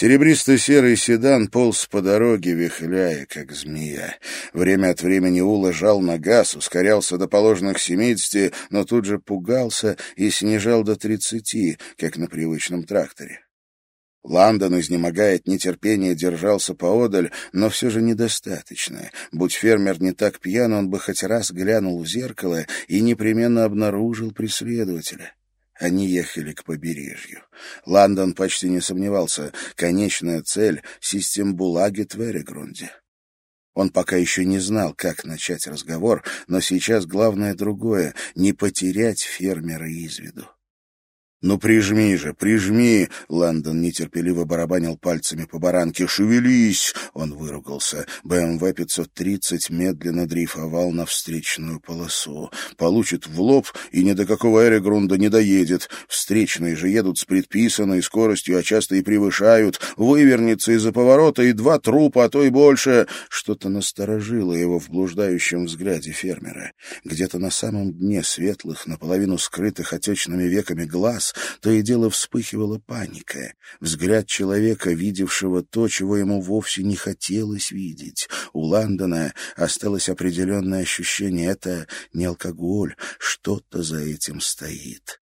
Серебристо-серый седан полз по дороге, вихляя, как змея. Время от времени Ула жал на газ, ускорялся до положенных семидесяти, но тут же пугался и снижал до тридцати, как на привычном тракторе. Лондон, изнемогая от нетерпения, держался поодаль, но все же недостаточно. Будь фермер не так пьян, он бы хоть раз глянул в зеркало и непременно обнаружил преследователя. Они ехали к побережью. Лондон почти не сомневался. Конечная цель — систембулаги Тверегрунде. Он пока еще не знал, как начать разговор, но сейчас главное другое — не потерять фермера из виду. «Ну прижми же, прижми!» Лондон нетерпеливо барабанил пальцами по баранке. «Шевелись!» Он выругался. БМВ 530 медленно дрейфовал на встречную полосу. Получит в лоб и ни до какого Эрегрунда не доедет. Встречные же едут с предписанной скоростью, а часто и превышают. Вывернется из-за поворота и два трупа, а то и больше. Что-то насторожило его в блуждающем взгляде фермера. Где-то на самом дне светлых, наполовину скрытых отечными веками глаз то и дело вспыхивала паника. Взгляд человека, видевшего то, чего ему вовсе не хотелось видеть. У Ландона осталось определенное ощущение — это не алкоголь, что-то за этим стоит.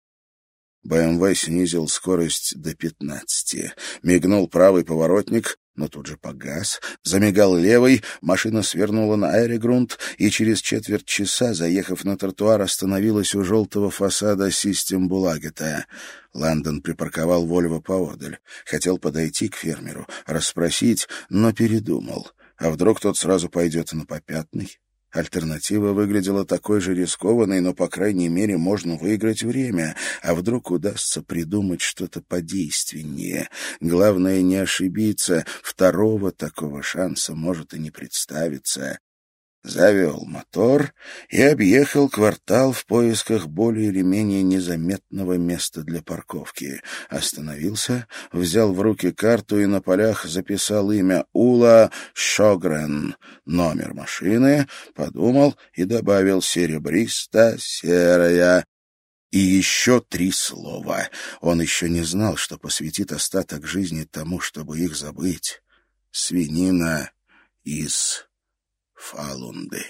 БМВ снизил скорость до пятнадцати. Мигнул правый поворотник, но тут же погас, замигал левый, машина свернула на аэрогрунт и через четверть часа, заехав на тротуар, остановилась у желтого фасада систем Булагета. Лондон припарковал Вольво поодаль. Хотел подойти к фермеру, расспросить, но передумал. А вдруг тот сразу пойдет на попятный? Альтернатива выглядела такой же рискованной, но, по крайней мере, можно выиграть время. А вдруг удастся придумать что-то подейственнее? Главное, не ошибиться. Второго такого шанса может и не представиться завел мотор и объехал квартал в поисках более или менее незаметного места для парковки. Остановился, взял в руки карту и на полях записал имя Ула Шогрен, номер машины, подумал и добавил «серебристо-серая». И еще три слова. Он еще не знал, что посвятит остаток жизни тому, чтобы их забыть. Свинина из Falunde.